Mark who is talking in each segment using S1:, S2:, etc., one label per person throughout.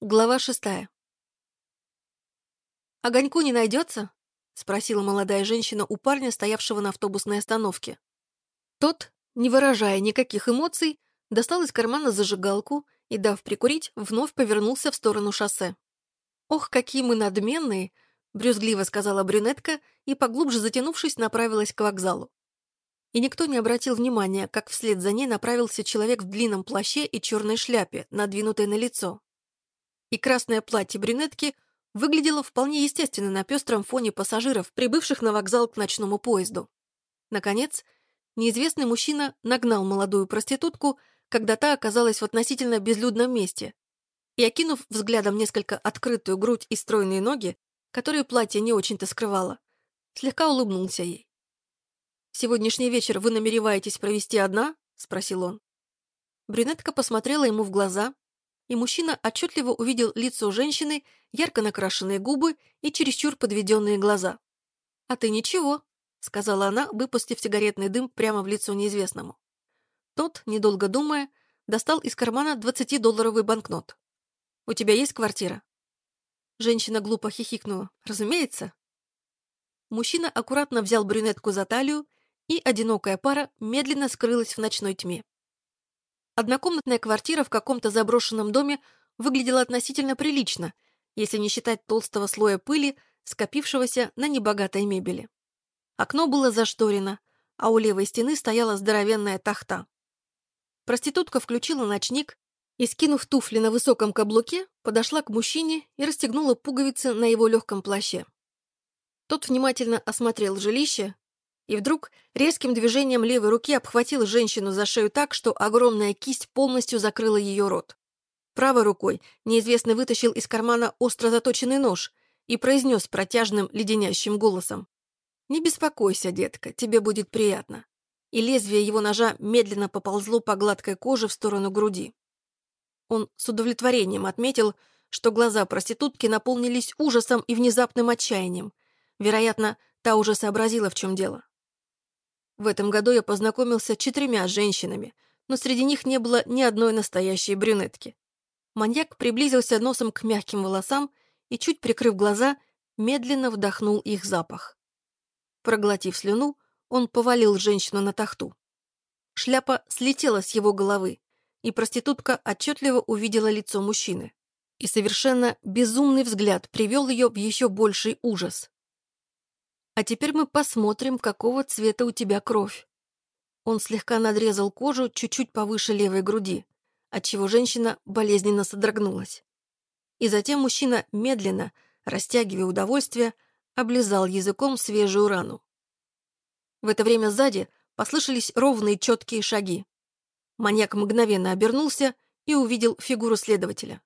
S1: Глава шестая. «Огоньку не найдется?» — спросила молодая женщина у парня, стоявшего на автобусной остановке. Тот, не выражая никаких эмоций, достал из кармана зажигалку и, дав прикурить, вновь повернулся в сторону шоссе. «Ох, какие мы надменные!» — брюзгливо сказала брюнетка и, поглубже затянувшись, направилась к вокзалу. И никто не обратил внимания, как вслед за ней направился человек в длинном плаще и черной шляпе, надвинутой на лицо и красное платье брюнетки выглядело вполне естественно на пестром фоне пассажиров, прибывших на вокзал к ночному поезду. Наконец, неизвестный мужчина нагнал молодую проститутку, когда та оказалась в относительно безлюдном месте, и, окинув взглядом несколько открытую грудь и стройные ноги, которые платье не очень-то скрывало, слегка улыбнулся ей. «Сегодняшний вечер вы намереваетесь провести одна?» — спросил он. Брюнетка посмотрела ему в глаза, и мужчина отчетливо увидел лицо женщины, ярко накрашенные губы и чересчур подведенные глаза. «А ты ничего», — сказала она, выпустив сигаретный дым прямо в лицо неизвестному. Тот, недолго думая, достал из кармана 20-долларовый банкнот. «У тебя есть квартира?» Женщина глупо хихикнула. «Разумеется». Мужчина аккуратно взял брюнетку за талию, и одинокая пара медленно скрылась в ночной тьме. Однокомнатная квартира в каком-то заброшенном доме выглядела относительно прилично, если не считать толстого слоя пыли, скопившегося на небогатой мебели. Окно было зашторено, а у левой стены стояла здоровенная тахта. Проститутка включила ночник и, скинув туфли на высоком каблуке, подошла к мужчине и расстегнула пуговицы на его легком плаще. Тот внимательно осмотрел жилище, и вдруг резким движением левой руки обхватил женщину за шею так, что огромная кисть полностью закрыла ее рот. Правой рукой неизвестный вытащил из кармана остро заточенный нож и произнес протяжным леденящим голосом. «Не беспокойся, детка, тебе будет приятно». И лезвие его ножа медленно поползло по гладкой коже в сторону груди. Он с удовлетворением отметил, что глаза проститутки наполнились ужасом и внезапным отчаянием. Вероятно, та уже сообразила, в чем дело. В этом году я познакомился с четырьмя женщинами, но среди них не было ни одной настоящей брюнетки. Маньяк приблизился носом к мягким волосам и, чуть прикрыв глаза, медленно вдохнул их запах. Проглотив слюну, он повалил женщину на тахту. Шляпа слетела с его головы, и проститутка отчетливо увидела лицо мужчины. И совершенно безумный взгляд привел ее в еще больший ужас. А теперь мы посмотрим, какого цвета у тебя кровь. Он слегка надрезал кожу чуть-чуть повыше левой груди, отчего женщина болезненно содрогнулась. И затем мужчина медленно, растягивая удовольствие, облизал языком свежую рану. В это время сзади послышались ровные четкие шаги. Маньяк мгновенно обернулся и увидел фигуру следователя.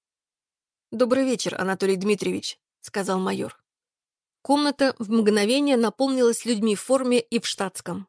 S1: «Добрый вечер, Анатолий Дмитриевич», — сказал майор. Комната в мгновение наполнилась людьми в форме и в штатском.